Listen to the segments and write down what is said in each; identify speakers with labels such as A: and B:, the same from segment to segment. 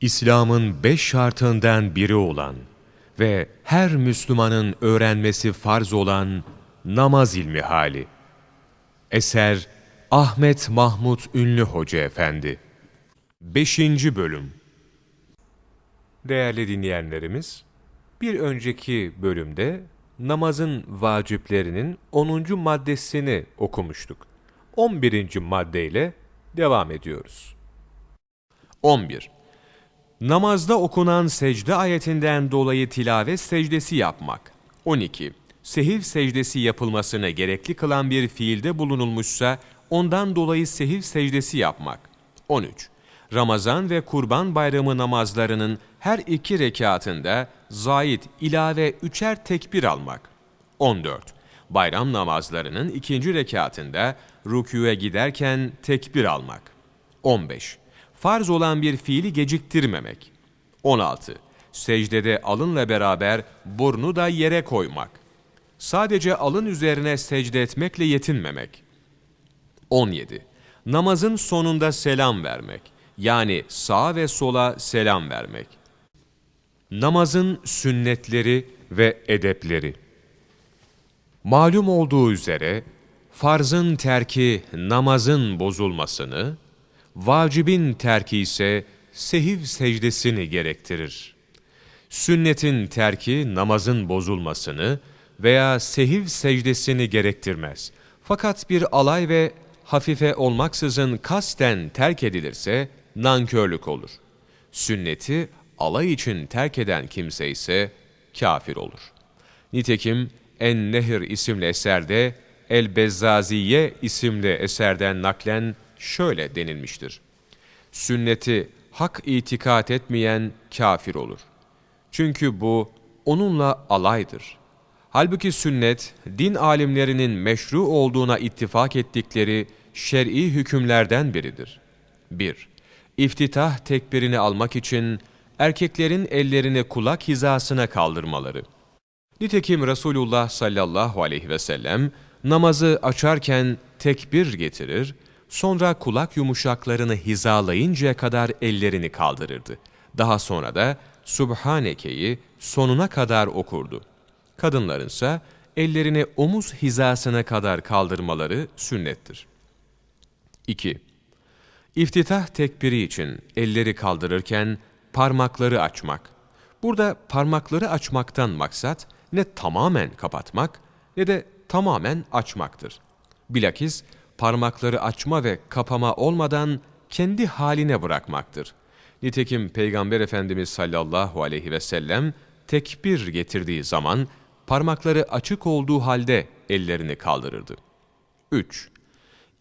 A: İslam'ın beş şartından biri olan ve her Müslümanın öğrenmesi farz olan namaz ilmi hali. Eser Ahmet Mahmut Ünlü Hoca Efendi 5. Bölüm Değerli dinleyenlerimiz, bir önceki bölümde namazın vaciplerinin 10. maddesini okumuştuk. 11. maddeyle devam ediyoruz. 11. Namazda okunan secde ayetinden dolayı tilavet secdesi yapmak. 12. Sehiv secdesi yapılmasını gerekli kılan bir fiilde bulunulmuşsa ondan dolayı sehiv secdesi yapmak. 13. Ramazan ve Kurban Bayramı namazlarının her iki rekatında zayit ilave üçer tekbir almak. 14. Bayram namazlarının ikinci rekatında rükûe giderken tekbir almak. 15 farz olan bir fiili geciktirmemek. 16. Secdede alınla beraber burnu da yere koymak. Sadece alın üzerine secde etmekle yetinmemek. 17. Namazın sonunda selam vermek. Yani sağa ve sola selam vermek. Namazın sünnetleri ve edepleri. Malum olduğu üzere farzın terki namazın bozulmasını, Vacibin terki ise sehiv secdesini gerektirir. Sünnetin terki namazın bozulmasını veya sehiv secdesini gerektirmez. Fakat bir alay ve hafife olmaksızın kasten terk edilirse nankörlük olur. Sünneti alay için terk eden kimse ise kafir olur. Nitekim En-Nehir isimli eserde El-Bezzaziye isimli eserden naklen şöyle denilmiştir. Sünneti hak itikat etmeyen kafir olur. Çünkü bu onunla alaydır. Halbuki sünnet, din alimlerinin meşru olduğuna ittifak ettikleri şer'i hükümlerden biridir. 1. İftitah tekbirini almak için erkeklerin ellerini kulak hizasına kaldırmaları. Nitekim Resulullah sallallahu aleyhi ve sellem namazı açarken tekbir getirir, Sonra kulak yumuşaklarını hizalayıncaya kadar ellerini kaldırırdı. Daha sonra da Subhaneke'yi sonuna kadar okurdu. Kadınların ise ellerini omuz hizasına kadar kaldırmaları sünnettir. 2. İftitah tekbiri için elleri kaldırırken parmakları açmak. Burada parmakları açmaktan maksat ne tamamen kapatmak ne de tamamen açmaktır. Bilakis parmakları açma ve kapama olmadan kendi haline bırakmaktır. Nitekim Peygamber Efendimiz sallallahu aleyhi ve sellem tekbir getirdiği zaman parmakları açık olduğu halde ellerini kaldırırdı. 3.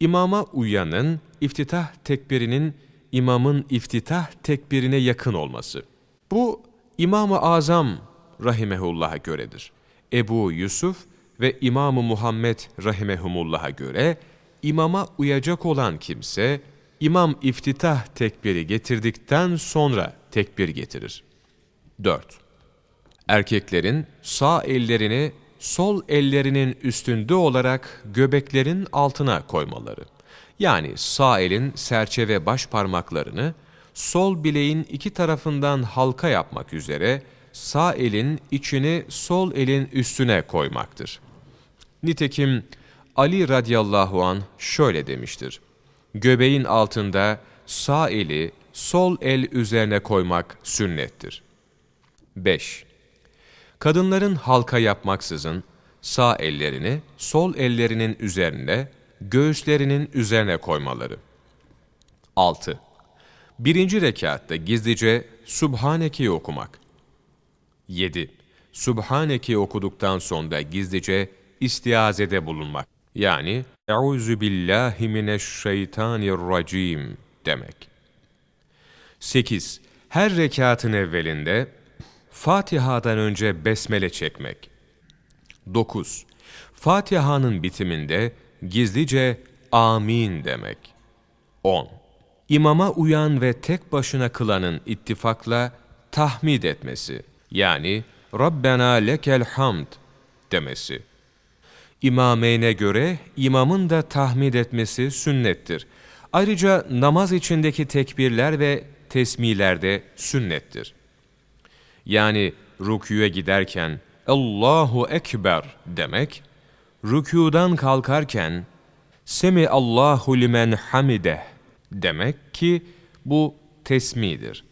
A: İmama uyanın iftitah tekbirinin imamın iftitah tekbirine yakın olması. Bu İmam-ı Azam rahimehullah'a göredir. Ebu Yusuf ve İmam-ı Muhammed rahimehumullah'a göre imama uyacak olan kimse, imam iftitah tekbiri getirdikten sonra tekbir getirir. 4. Erkeklerin sağ ellerini sol ellerinin üstünde olarak göbeklerin altına koymaları. Yani sağ elin serçe ve baş parmaklarını sol bileğin iki tarafından halka yapmak üzere sağ elin içini sol elin üstüne koymaktır. Nitekim Ali radıyallahu an şöyle demiştir. Göbeğin altında sağ eli sol el üzerine koymak sünnettir. 5. Kadınların halka yapmaksızın sağ ellerini sol ellerinin üzerine, göğüslerinin üzerine koymaları. 6. Birinci rekatta gizlice Subhaneke'yi okumak. 7. Subhaneke'yi okuduktan sonra gizlice istiazede bulunmak. Yani Euzu billahi mineşşeytanirracim demek. 8. Her rekatın evvelinde Fatiha'dan önce besmele çekmek. 9. Fatiha'nın bitiminde gizlice amin demek. 10. İmama uyan ve tek başına kılanın ittifakla tahmid etmesi yani Rabbena lekel hamd demesi. İmameyne göre imamın da tahmid etmesi sünnettir. Ayrıca namaz içindeki tekbirler ve tesmihlerde sünnettir. Yani rüküye giderken Allahu Ekber demek, rükûdan kalkarken Semi Allahu limen hamide demek ki bu tesmidir.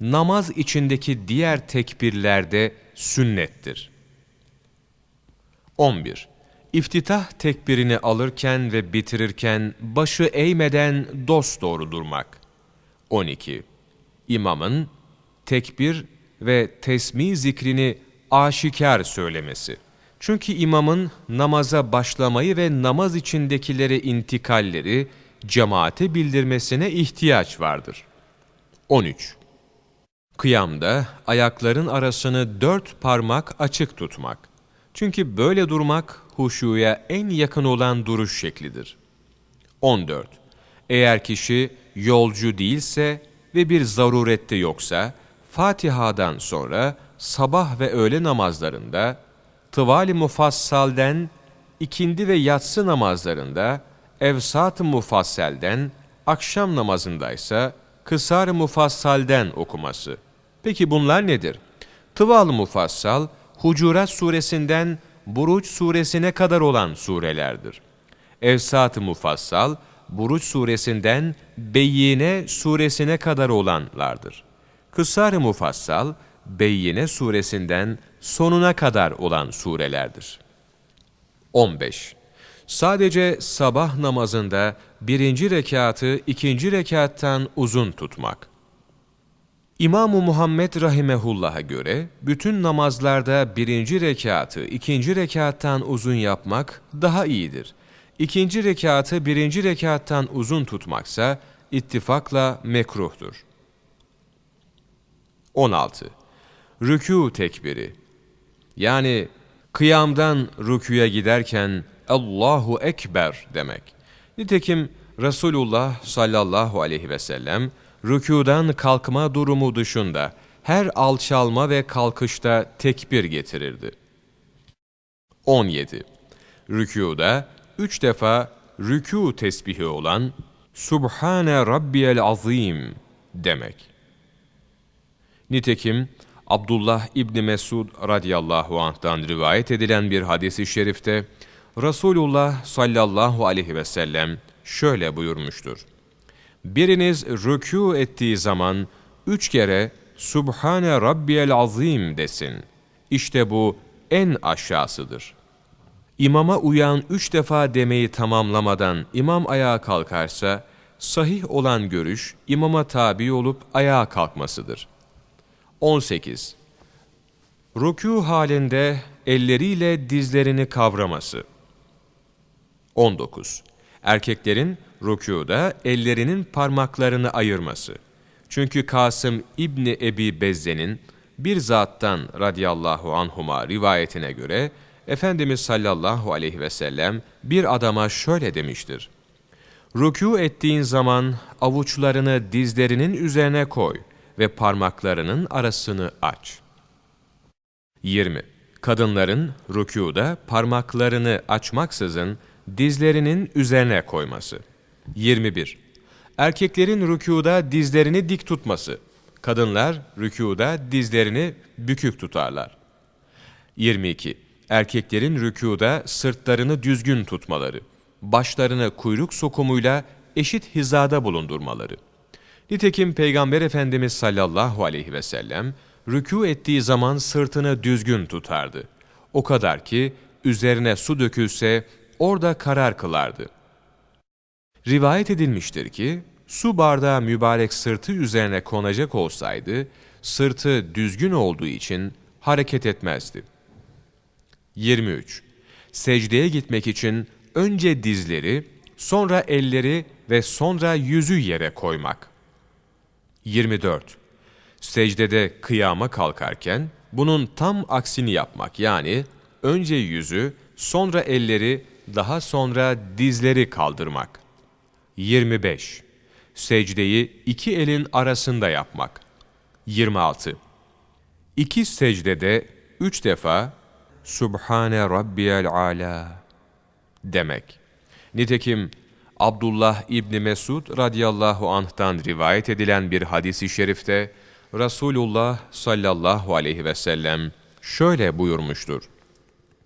A: Namaz içindeki diğer tekbirlerde sünnettir. 11. İftitah tekbirini alırken ve bitirirken başı eğmeden dost doğru durmak. 12. İmamın tekbir ve tesmi zikrini aşikar söylemesi. Çünkü imamın namaza başlamayı ve namaz içindekileri intikalleri cemaate bildirmesine ihtiyaç vardır. 13. Kıyamda ayakların arasını dört parmak açık tutmak. Çünkü böyle durmak huşuya en yakın olan duruş şeklidir. 14. Eğer kişi yolcu değilse ve bir zarurette yoksa, Fatiha'dan sonra sabah ve öğle namazlarında, tıvali mufassalden, ikindi ve yatsı namazlarında, evsat-ı mufasselden, akşam namazındaysa kısar-ı mufassalden okuması. Peki bunlar nedir? Tıval-ı mufassal, Hucurat suresinden Buruç suresine kadar olan surelerdir. Evsat-ı mufassal, Buruç suresinden Beyyine suresine kadar olanlardır. Kısar-ı mufassal, Beyyine suresinden sonuna kadar olan surelerdir. 15. Sadece sabah namazında birinci rekatı ikinci rekattan uzun tutmak. İmam-ı Muhammed Rahimehullah'a göre bütün namazlarda birinci rekatı ikinci rekattan uzun yapmak daha iyidir. İkinci rekatı birinci rekattan uzun tutmaksa ittifakla mekruhtur. 16. Rükû tekbiri Yani kıyamdan rüküye giderken Allahu Ekber demek. Nitekim Resulullah sallallahu aleyhi ve sellem rükudan kalkma durumu dışında her alçalma ve kalkışta tekbir getirirdi. 17. Rükuda üç defa rükû tesbihi olan Subhane Rabbiyel Azim demek. Nitekim Abdullah İbni Mesud radıyallahu anh'tan rivayet edilen bir hadisi şerifte Resulullah sallallahu aleyhi ve sellem şöyle buyurmuştur. Biriniz rükû ettiği zaman üç kere Subhane Rabbiyel Azim desin. İşte bu en aşağısıdır. İmama uyan üç defa demeyi tamamlamadan imam ayağa kalkarsa, sahih olan görüş imama tabi olup ayağa kalkmasıdır. 18. Rükû halinde elleriyle dizlerini kavraması. 19. Erkeklerin rükuda ellerinin parmaklarını ayırması. Çünkü Kasım İbni Ebi Bezze'nin bir zattan radıyallahu anhuma rivayetine göre Efendimiz sallallahu aleyhi ve sellem bir adama şöyle demiştir. Rükû ettiğin zaman avuçlarını dizlerinin üzerine koy ve parmaklarının arasını aç. 20. Kadınların rükûda parmaklarını açmaksızın dizlerinin üzerine koyması. 21. Erkeklerin rükuda dizlerini dik tutması. Kadınlar rükuda dizlerini bükük tutarlar. 22. Erkeklerin rükuda sırtlarını düzgün tutmaları. Başlarını kuyruk sokumuyla eşit hizada bulundurmaları. Nitekim Peygamber Efendimiz sallallahu aleyhi ve sellem rükû ettiği zaman sırtını düzgün tutardı. O kadar ki üzerine su dökülse orada karar kılardı. Rivayet edilmiştir ki, su bardağı mübarek sırtı üzerine konacak olsaydı, sırtı düzgün olduğu için hareket etmezdi. 23. Secdeye gitmek için önce dizleri, sonra elleri ve sonra yüzü yere koymak. 24. Secdede kıyama kalkarken bunun tam aksini yapmak yani önce yüzü, sonra elleri, daha sonra dizleri kaldırmak. 25. Secdeyi iki elin arasında yapmak. 26. İki secdede üç defa Subhane Rabbiyel Ala demek. Nitekim Abdullah İbni Mesud radıyallahu anh'tan rivayet edilen bir hadisi şerifte Resulullah sallallahu aleyhi ve sellem şöyle buyurmuştur.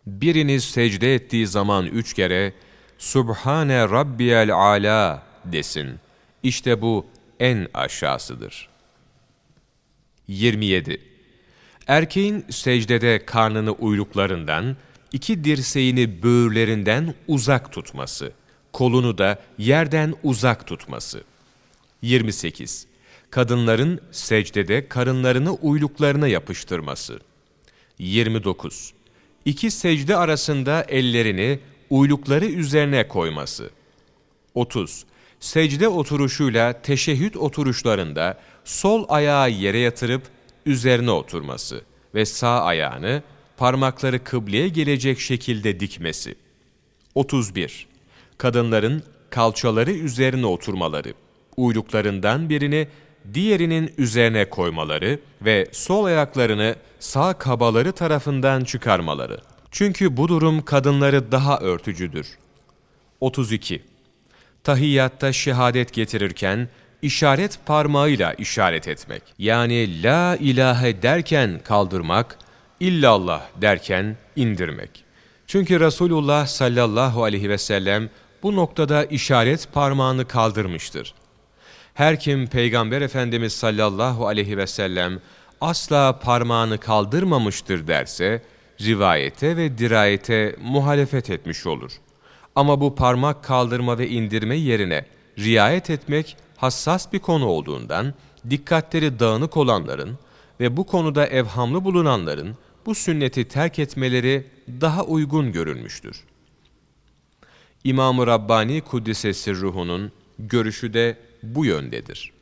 A: Biriniz secde ettiği zaman üç kere Subhane Rabbiyel Ala desin. İşte bu en aşağısıdır. 27. Erkeğin secdede karnını uyluklarından, iki dirseğini böğürlerinden uzak tutması, kolunu da yerden uzak tutması. 28. Kadınların secdede karınlarını uyluklarına yapıştırması. 29. İki secde arasında ellerini uylukları üzerine koyması. 30. Secde oturuşuyla teşehhüd oturuşlarında sol ayağı yere yatırıp üzerine oturması ve sağ ayağını parmakları kıbleye gelecek şekilde dikmesi. 31. Kadınların kalçaları üzerine oturmaları, uyluklarından birini diğerinin üzerine koymaları ve sol ayaklarını sağ kabaları tarafından çıkarmaları. Çünkü bu durum kadınları daha örtücüdür. 32. Tahiyyatta şehadet getirirken işaret parmağıyla işaret etmek. Yani la ilahe derken kaldırmak, illallah derken indirmek. Çünkü Resulullah sallallahu aleyhi ve sellem bu noktada işaret parmağını kaldırmıştır. Her kim Peygamber Efendimiz sallallahu aleyhi ve sellem asla parmağını kaldırmamıştır derse, rivayete ve dirayete muhalefet etmiş olur. Ama bu parmak kaldırma ve indirme yerine riayet etmek hassas bir konu olduğundan, dikkatleri dağınık olanların ve bu konuda evhamlı bulunanların bu sünneti terk etmeleri daha uygun görülmüştür. İmam-ı Rabbani Kuddisesi ruhunun görüşü de bu yöndedir.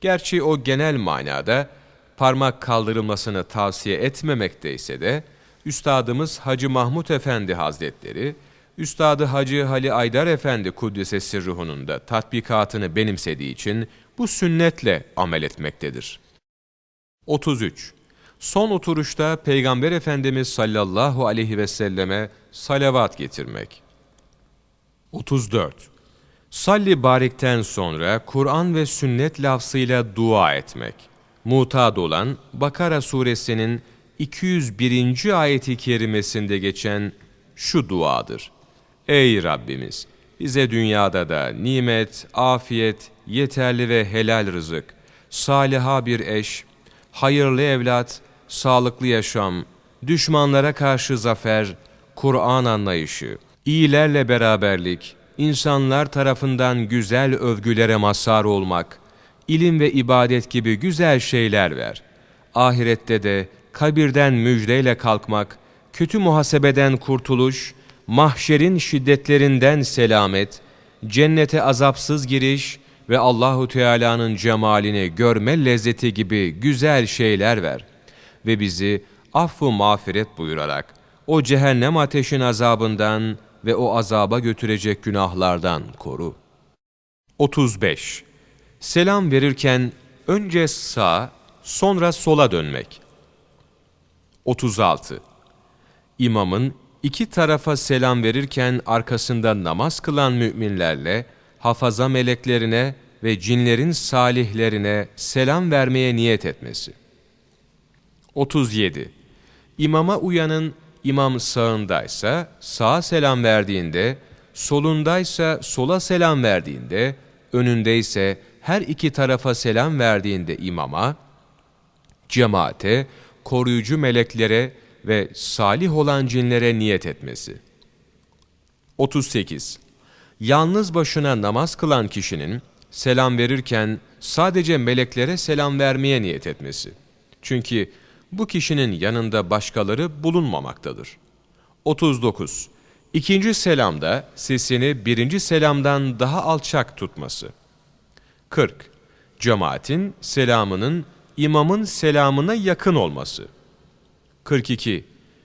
A: Gerçi o genel manada parmak kaldırılmasını tavsiye etmemekteyse de, Üstadımız Hacı Mahmud Efendi Hazretleri, Üstadı Hacı Hali Aydar Efendi Kuddisesi ruhunun da tatbikatını benimsediği için bu sünnetle amel etmektedir. 33. Son oturuşta Peygamber Efendimiz sallallahu aleyhi ve selleme salavat getirmek. 34. Salli barikten sonra Kur'an ve sünnet lafzıyla dua etmek. Mutad olan Bakara suresinin 201. ayeti kerimesinde geçen şu duadır. Ey Rabbimiz! Bize dünyada da nimet, afiyet, yeterli ve helal rızık, saliha bir eş, hayırlı evlat, sağlıklı yaşam, düşmanlara karşı zafer, Kur'an anlayışı, iyilerle beraberlik, insanlar tarafından güzel övgülere mazhar olmak, ilim ve ibadet gibi güzel şeyler ver. Ahirette de kabirden müjdeyle kalkmak, kötü muhasebeden kurtuluş, mahşerin şiddetlerinden selamet, cennete azapsız giriş ve Allahu Teala'nın cemalini görme lezzeti gibi güzel şeyler ver ve bizi affu mağfiret buyurarak o cehennem ateşin azabından ve o azaba götürecek günahlardan koru. 35. Selam verirken önce sağ, sonra sola dönmek. 36. İmamın iki tarafa selam verirken arkasında namaz kılan müminlerle hafaza meleklerine ve cinlerin salihlerine selam vermeye niyet etmesi. 37. İmama uyanın imam sağındaysa sağa selam verdiğinde, solundaysa sola selam verdiğinde, önündeyse her iki tarafa selam verdiğinde imama, cemaate, koruyucu meleklere ve salih olan cinlere niyet etmesi. 38. Yalnız başına namaz kılan kişinin selam verirken sadece meleklere selam vermeye niyet etmesi. Çünkü bu kişinin yanında başkaları bulunmamaktadır. 39. İkinci selamda sesini birinci selamdan daha alçak tutması. 40. Cemaatin selamının imamın selamına yakın olması. 42.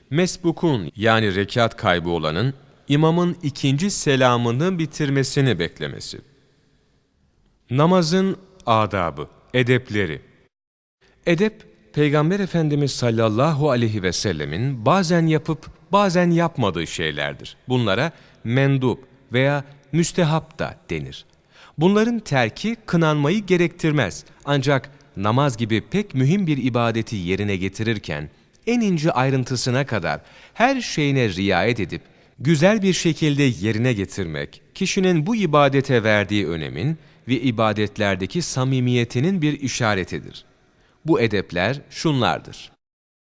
A: Mesbukun yani rekat kaybı olanın imamın ikinci selamını bitirmesini beklemesi. Namazın adabı, edepleri. Edep, Peygamber Efendimiz sallallahu aleyhi ve sellemin bazen yapıp bazen yapmadığı şeylerdir. Bunlara mendup veya müstehap da denir. Bunların terki kınanmayı gerektirmez. Ancak namaz gibi pek mühim bir ibadeti yerine getirirken en ince ayrıntısına kadar her şeyine riayet edip güzel bir şekilde yerine getirmek, kişinin bu ibadete verdiği önemin ve ibadetlerdeki samimiyetinin bir işaretidir. Bu edepler şunlardır.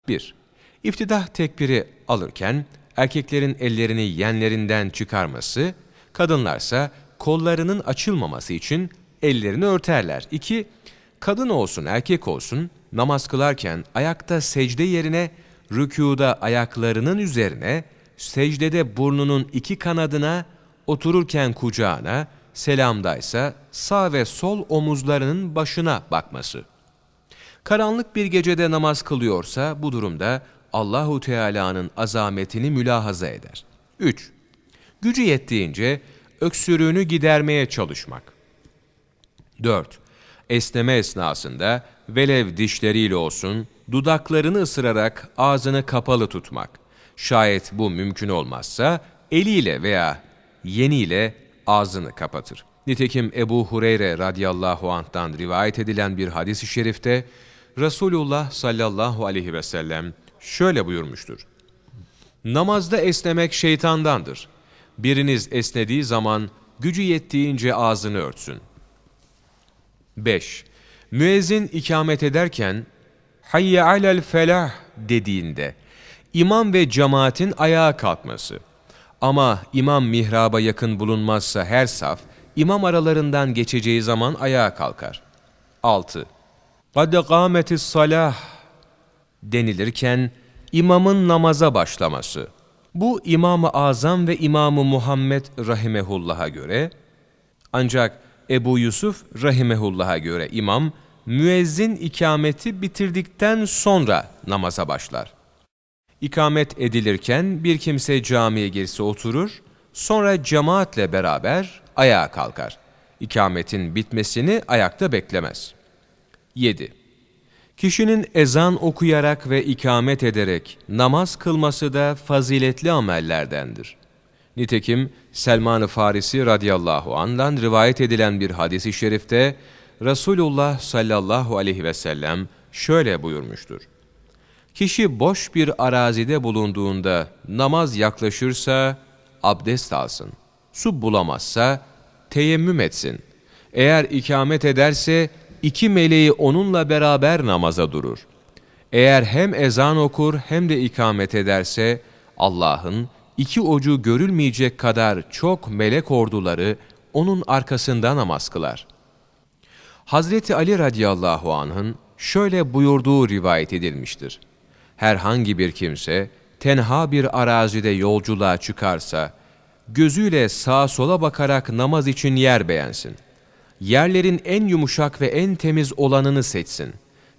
A: 1. İftidah tekbiri alırken erkeklerin ellerini yenlerinden çıkarması, kadınlarsa kollarının açılmaması için ellerini örterler. 2. Kadın olsun erkek olsun namaz kılarken ayakta secde yerine rükuda ayaklarının üzerine, secdede burnunun iki kanadına, otururken kucağına, selamdaysa sağ ve sol omuzlarının başına bakması. Karanlık bir gecede namaz kılıyorsa bu durumda Allahu Teala'nın azametini mülahaza eder. 3. Gücü yettiğince öksürüğünü gidermeye çalışmak. 4. Esneme esnasında velev dişleriyle olsun dudaklarını ısırarak ağzını kapalı tutmak. Şayet bu mümkün olmazsa eliyle veya yeniyle ağzını kapatır. Nitekim Ebu Hureyre radıyallahu anh'tan rivayet edilen bir hadis-i şerifte Resulullah sallallahu aleyhi ve sellem şöyle buyurmuştur. Namazda esnemek şeytandandır. Biriniz esnediği zaman gücü yettiğince ağzını örtsün. 5. Müezzin ikamet ederken hayye alel felah dediğinde imam ve cemaatin ayağa kalkması. Ama imam mihraba yakın bulunmazsa her saf imam aralarından geçeceği zaman ayağa kalkar. 6. Kad kâmetis salah denilirken imamın namaza başlaması. Bu İmam-ı Azam ve İmam-ı Muhammed Rahimehullah'a göre ancak Ebu Yusuf rahimehullah'a göre imam müezzin ikameti bitirdikten sonra namaza başlar. İkamet edilirken bir kimse camiye girse oturur, sonra cemaatle beraber ayağa kalkar. İkametin bitmesini ayakta beklemez. 7. Kişinin ezan okuyarak ve ikamet ederek namaz kılması da faziletli amellerdendir. Nitekim Selman-ı Farisi radıyallahu andan rivayet edilen bir hadis-i şerifte Resulullah sallallahu aleyhi ve sellem şöyle buyurmuştur. Kişi boş bir arazide bulunduğunda namaz yaklaşırsa abdest alsın. Su bulamazsa teyemmüm etsin. Eğer ikamet ederse iki meleği onunla beraber namaza durur. Eğer hem ezan okur hem de ikamet ederse Allah'ın iki ucu görülmeyecek kadar çok melek orduları onun arkasında namaz kılar. Hazreti Ali radıyallahu anh'ın şöyle buyurduğu rivayet edilmiştir. Herhangi bir kimse tenha bir arazide yolculuğa çıkarsa, gözüyle sağa sola bakarak namaz için yer beğensin. Yerlerin en yumuşak ve en temiz olanını seçsin.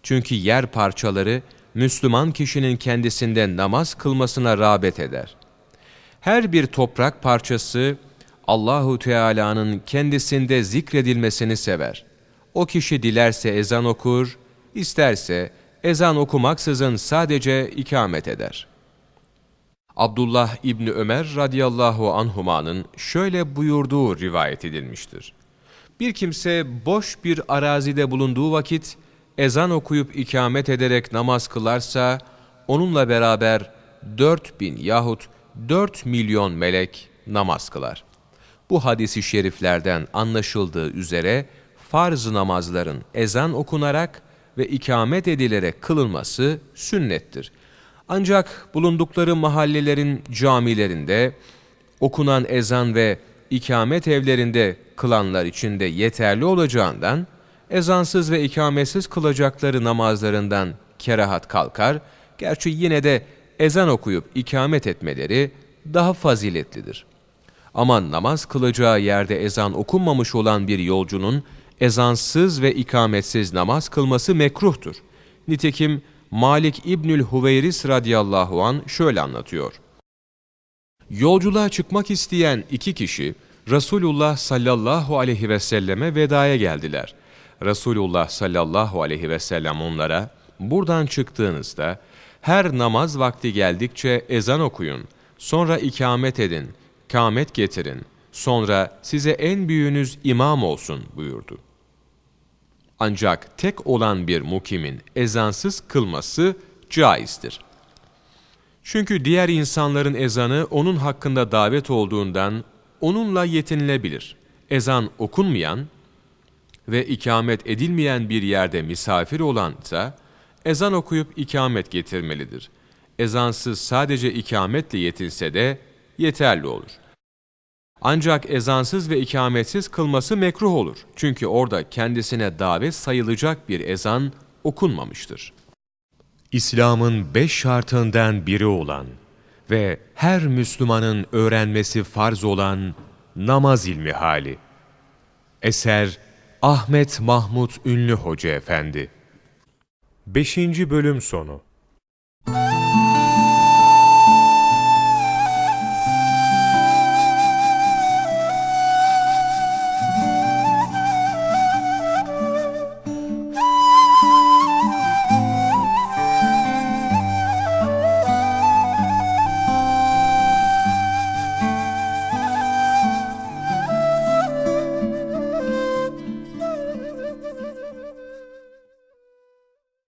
A: Çünkü yer parçaları Müslüman kişinin kendisinde namaz kılmasına rağbet eder. Her bir toprak parçası Allahu Teala'nın kendisinde zikredilmesini sever. O kişi dilerse ezan okur, isterse ezan okumaksızın sadece ikamet eder. Abdullah İbni Ömer radıyallahu anhumanın şöyle buyurduğu rivayet edilmiştir. Bir kimse boş bir arazide bulunduğu vakit ezan okuyup ikamet ederek namaz kılarsa onunla beraber dört bin yahut dört milyon melek namaz kılar. Bu hadisi şeriflerden anlaşıldığı üzere farz namazların ezan okunarak ve ikamet edilerek kılınması sünnettir. Ancak bulundukları mahallelerin camilerinde okunan ezan ve ikamet evlerinde kılanlar için de yeterli olacağından, ezansız ve ikametsiz kılacakları namazlarından kerahat kalkar, gerçi yine de ezan okuyup ikamet etmeleri daha faziletlidir. Ama namaz kılacağı yerde ezan okunmamış olan bir yolcunun ezansız ve ikametsiz namaz kılması mekruhtur. Nitekim Malik İbnül Huveyris radıyallahu an şöyle anlatıyor. Yolculuğa çıkmak isteyen iki kişi Resulullah sallallahu aleyhi ve selleme vedaya geldiler. Resulullah sallallahu aleyhi ve sellem onlara buradan çıktığınızda her namaz vakti geldikçe ezan okuyun, sonra ikamet edin, kamet getirin, Sonra size en büyüğünüz imam olsun buyurdu. Ancak tek olan bir mukimin ezansız kılması caizdir. Çünkü diğer insanların ezanı onun hakkında davet olduğundan onunla yetinilebilir. Ezan okunmayan ve ikamet edilmeyen bir yerde misafir olansa ezan okuyup ikamet getirmelidir. Ezansız sadece ikametle yetinse de yeterli olur. Ancak ezansız ve ikametsiz kılması mekruh olur. Çünkü orada kendisine davet sayılacak bir ezan okunmamıştır. İslam'ın beş şartından biri olan ve her Müslümanın öğrenmesi farz olan namaz ilmi hali. Eser Ahmet Mahmut Ünlü Hoca Efendi 5. Bölüm Sonu